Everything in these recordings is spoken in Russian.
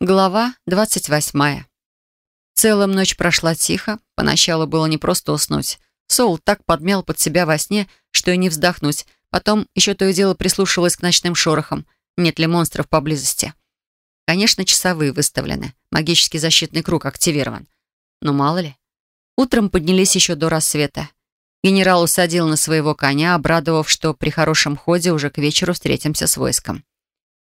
Глава двадцать восьмая. Целая ночь прошла тихо. Поначалу было не просто уснуть. Соул так подмял под себя во сне, что и не вздохнуть. Потом еще то и дело прислушивалась к ночным шорохам. Нет ли монстров поблизости? Конечно, часовые выставлены. Магический защитный круг активирован. Но мало ли. Утром поднялись еще до рассвета. Генерал усадил на своего коня, обрадовав, что при хорошем ходе уже к вечеру встретимся с войском.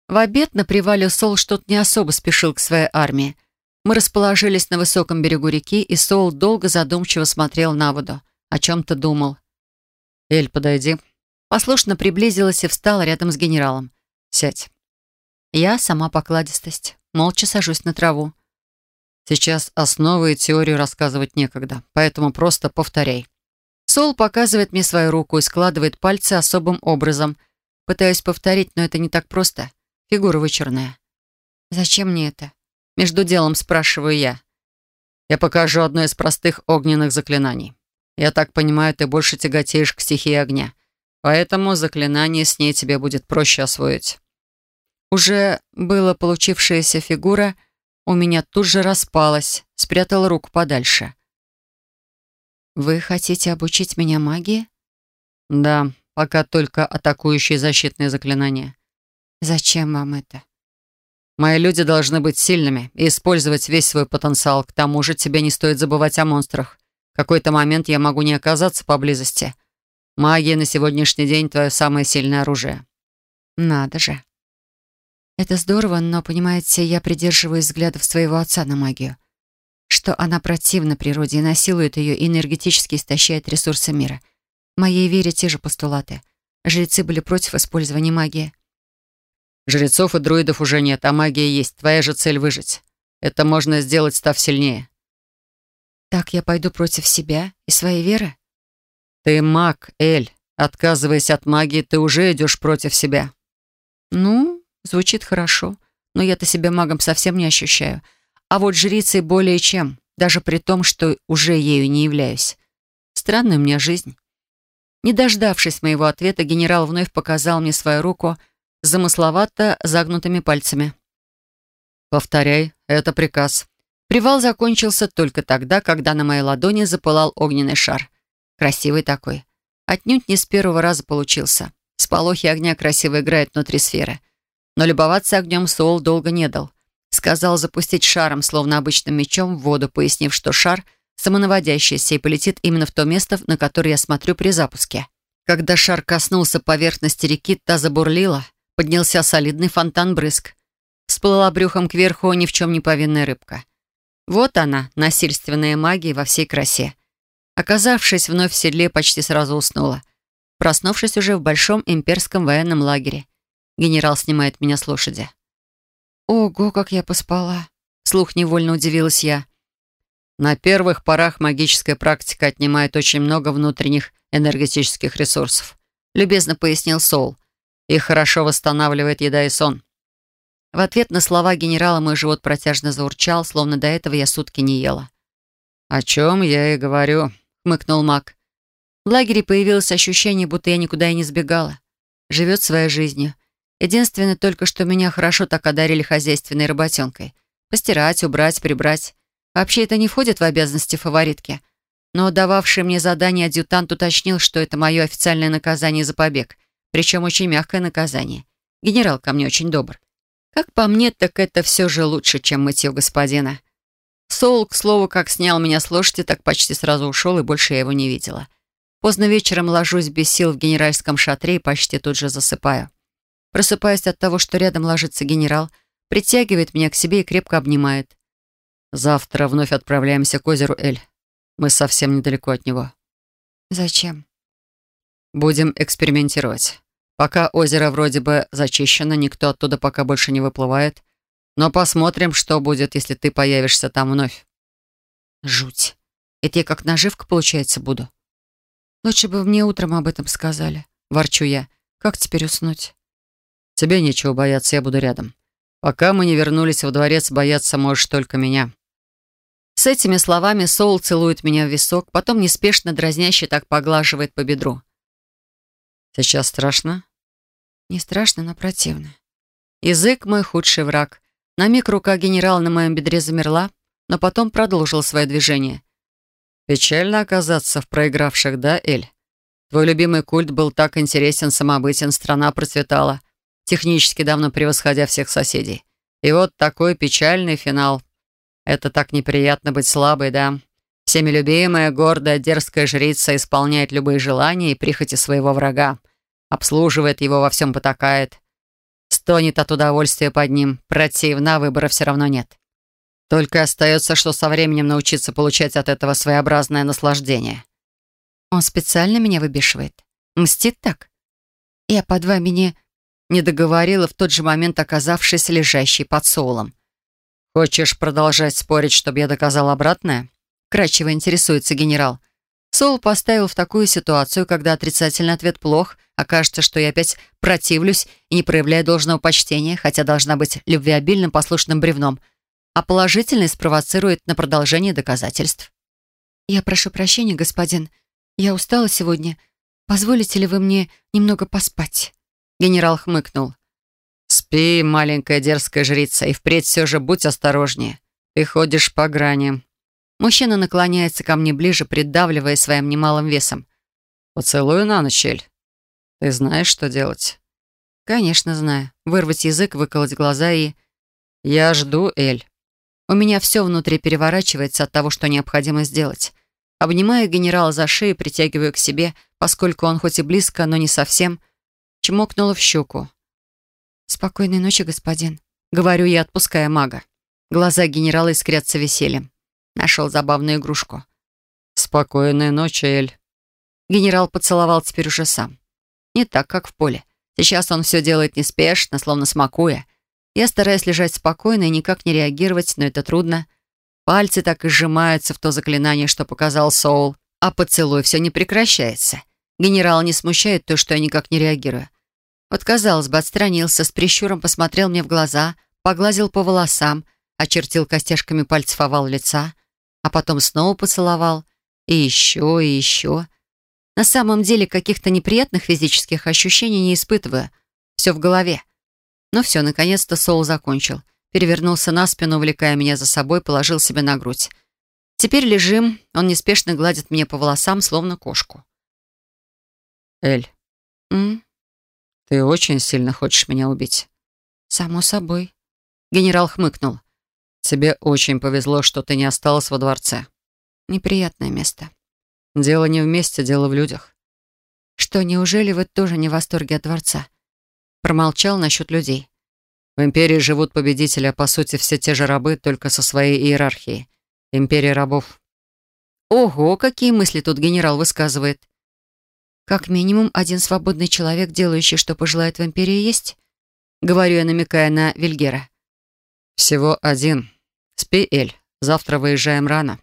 В обед на привале Сол что-то не особо спешил к своей армии. Мы расположились на высоком берегу реки, и Сол долго задумчиво смотрел на воду. О чем-то думал. «Эль, подойди». Послушно приблизилась и встала рядом с генералом. «Сядь». Я сама покладистость. Молча сажусь на траву. Сейчас основы и теорию рассказывать некогда, поэтому просто повторяй. Сол показывает мне свою руку и складывает пальцы особым образом. Пытаюсь повторить, но это не так просто. Фигура вычурная. «Зачем мне это?» Между делом спрашиваю я. «Я покажу одно из простых огненных заклинаний. Я так понимаю, ты больше тяготеешь к стихии огня. Поэтому заклинание с ней тебе будет проще освоить». Уже была получившаяся фигура у меня тут же распалась, спрятала руку подальше. «Вы хотите обучить меня магии?» «Да, пока только атакующие защитные заклинания». «Зачем вам это?» «Мои люди должны быть сильными и использовать весь свой потенциал. К тому же тебе не стоит забывать о монстрах. В какой-то момент я могу не оказаться поблизости. Магия на сегодняшний день — твое самое сильное оружие». «Надо же». «Это здорово, но, понимаете, я придерживаюсь взглядов своего отца на магию. Что она противна природе и насилует ее, и энергетически истощает ресурсы мира. В моей вере те же постулаты. Жрецы были против использования магии. Жрецов и друидов уже нет, а магия есть. Твоя же цель — выжить. Это можно сделать, став сильнее. Так я пойду против себя и своей веры? Ты маг, Эль. Отказываясь от магии, ты уже идешь против себя. Ну, звучит хорошо, но я-то себя магом совсем не ощущаю. А вот жрицей более чем, даже при том, что уже ею не являюсь. Странная у меня жизнь. Не дождавшись моего ответа, генерал вновь показал мне свою руку — замысловато загнутыми пальцами. «Повторяй, это приказ». Привал закончился только тогда, когда на моей ладони запылал огненный шар. Красивый такой. Отнюдь не с первого раза получился. Сполохи огня красиво играют внутри сферы. Но любоваться огнем Соул долго не дал. Сказал запустить шаром, словно обычным мечом, в воду, пояснив, что шар самонаводящийся и полетит именно в то место, на которое я смотрю при запуске. Когда шар коснулся поверхности реки, та забурлила, поднялся солидный фонтан брызг. Всплыла брюхом кверху ни в чем не повинная рыбка. Вот она, насильственная магия во всей красе. Оказавшись вновь в седле, почти сразу уснула. Проснувшись уже в большом имперском военном лагере. Генерал снимает меня с лошади. «Ого, как я поспала!» Слух невольно удивилась я. На первых порах магическая практика отнимает очень много внутренних энергетических ресурсов, любезно пояснил Соул. Их хорошо восстанавливает еда и сон. В ответ на слова генерала мой живот протяжно заурчал, словно до этого я сутки не ела. «О чем я и говорю», — хмыкнул маг. В лагере появилось ощущение, будто я никуда и не сбегала. Живет своей жизнью. Единственное только, что меня хорошо так одарили хозяйственной работенкой. Постирать, убрать, прибрать. Вообще это не входит в обязанности фаворитки. Но дававший мне задание адъютант уточнил, что это мое официальное наказание за побег — причем очень мягкое наказание. Генерал ко мне очень добр. Как по мне, так это все же лучше, чем мытье господина. Соул, к слову, как снял меня с лошади, так почти сразу ушел, и больше я его не видела. Поздно вечером ложусь без сил в генеральском шатре и почти тут же засыпаю. Просыпаюсь от того, что рядом ложится генерал, притягивает меня к себе и крепко обнимает. «Завтра вновь отправляемся к озеру Эль. Мы совсем недалеко от него». «Зачем?» «Будем экспериментировать. Пока озеро вроде бы зачищено, никто оттуда пока больше не выплывает. Но посмотрим, что будет, если ты появишься там вновь. Жуть. Это я как наживка, получается, буду. Лучше бы мне утром об этом сказали. Ворчу я. Как теперь уснуть? Тебе нечего бояться, я буду рядом. Пока мы не вернулись во дворец, бояться можешь только меня. С этими словами Соул целует меня в висок, потом неспешно дразняще так поглаживает по бедру. Сейчас страшно? Не страшно, но противно. Язык мой худший враг. На миг рука генерала на моем бедре замерла, но потом продолжил свое движение. «Печально оказаться в проигравших, да, Эль? Твой любимый культ был так интересен, самобытен, страна процветала, технически давно превосходя всех соседей. И вот такой печальный финал. Это так неприятно быть слабой, да? Всеми любимая, гордая, дерзкая жрица исполняет любые желания и прихоти своего врага, обслуживает его, во всем потакает. Стонет от удовольствия под ним, противно, выбора все равно нет. Только остается, что со временем научиться получать от этого своеобразное наслаждение. Он специально меня выбешивает. Мстит так? Я под вами не... Не договорила в тот же момент, оказавшись лежащей под соулом. «Хочешь продолжать спорить, чтобы я доказал обратное?» Кратчево интересуется генерал. Соул поставил в такую ситуацию, когда отрицательный ответ плох, окажется, что я опять противлюсь и не проявляю должного почтения, хотя должна быть любвеобильным послушным бревном — а положительный спровоцирует на продолжение доказательств. «Я прошу прощения, господин. Я устала сегодня. Позволите ли вы мне немного поспать?» Генерал хмыкнул. «Спи, маленькая дерзкая жрица, и впредь все же будь осторожнее. Ты ходишь по грани». Мужчина наклоняется ко мне ближе, придавливая своим немалым весом. «Поцелую на ночь, Эль. Ты знаешь, что делать?» «Конечно, знаю. Вырвать язык, выколоть глаза и...» «Я жду, Эль». У меня все внутри переворачивается от того, что необходимо сделать. Обнимаю генерала за шею, притягиваю к себе, поскольку он хоть и близко, но не совсем, чмокнула в щеку. «Спокойной ночи, господин», — говорю я, отпуская мага. Глаза генерала искрятся весельем. Нашел забавную игрушку. «Спокойной ночи, Эль». Генерал поцеловал теперь уже сам. Не так, как в поле. Сейчас он все делает неспешно, словно смакуя. Я стараюсь лежать спокойно и никак не реагировать, но это трудно. Пальцы так и сжимаются в то заклинание, что показал Соул, а поцелуй все не прекращается. Генерал не смущает то, что я никак не реагирую. Вот, казалось бы, отстранился, с прищуром посмотрел мне в глаза, погладил по волосам, очертил костяшками пальцев овал лица, а потом снова поцеловал. И еще, и еще. На самом деле каких-то неприятных физических ощущений не испытываю. Все в голове. Ну все, наконец-то Соул закончил. Перевернулся на спину, увлекая меня за собой, положил себе на грудь. Теперь лежим, он неспешно гладит мне по волосам, словно кошку. «Эль, М? ты очень сильно хочешь меня убить?» «Само собой». Генерал хмыкнул. «Тебе очень повезло, что ты не осталась во дворце». «Неприятное место». «Дело не в месте, дело в людях». «Что, неужели вы тоже не в восторге от дворца?» Промолчал насчет людей. В империи живут победители, а по сути все те же рабы, только со своей иерархией. Империя рабов. Ого, какие мысли тут генерал высказывает. Как минимум один свободный человек, делающий, что пожелает в империи, есть? Говорю я, намекая на Вильгера. Всего один. Спи, Эль. Завтра выезжаем рано.